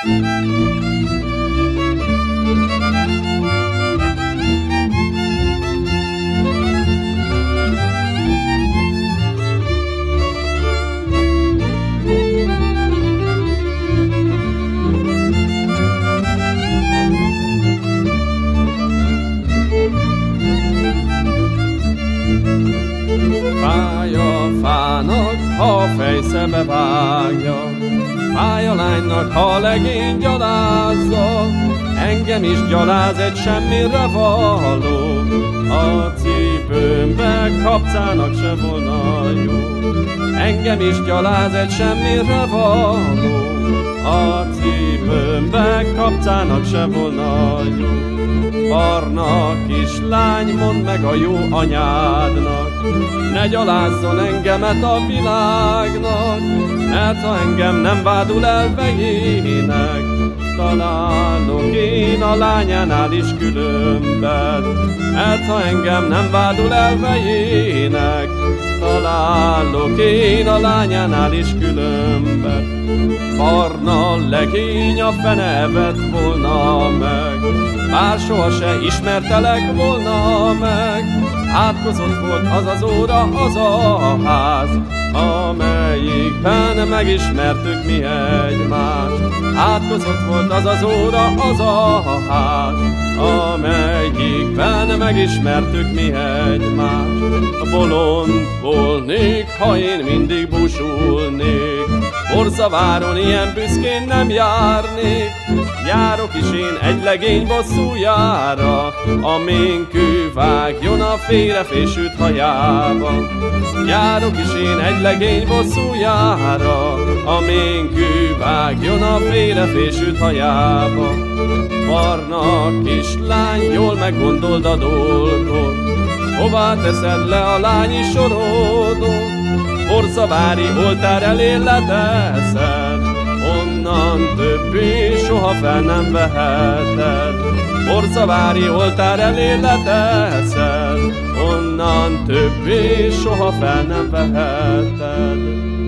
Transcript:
Fáj a fának, ha a fejszebe vágja, Fáj a lánynak, ha a legény gyalázza, Engem is gyaláz egy semmire való, A cipőmbe kapcának se volna jó. Engem is gyaláz egy semmire való, A cipőmbe kapcának se volna jó. Barna kislány, mondd meg a jó anyádnak, ne gyalázzon engemet a világnak, mert ha engem nem vádul el vejének, találok én a lányánál is különbet, mert ha engem nem vádul el vejének, találok én a lányánál is különbet. Barna legény a fenevet volna meg, bár soha se ismertelek volna meg. Átkozott volt az az óra, az a ház, amelyikben megismertük mi egymást. Átkozott volt az az óra, az a ház, amelyikben megismertük mi egymást. Bolond volnék, ha én mindig busulnék, Borzaváron ilyen büszkén nem járnék, Járok is én egy legény bosszújára, Amin kővágjon a félrefésült hajába. Járok is én egy legény bosszújára, Amin kővágjon a félrefésült hajába. Barna kislány, jól meggondold a dolgot, Hová teszed le a lányi sorodot? Borszavári oltár elé leteszed, onnan többé soha fel nem veheted. Borszavári oltár elé leteszed, onnan többé soha fel nem veheted.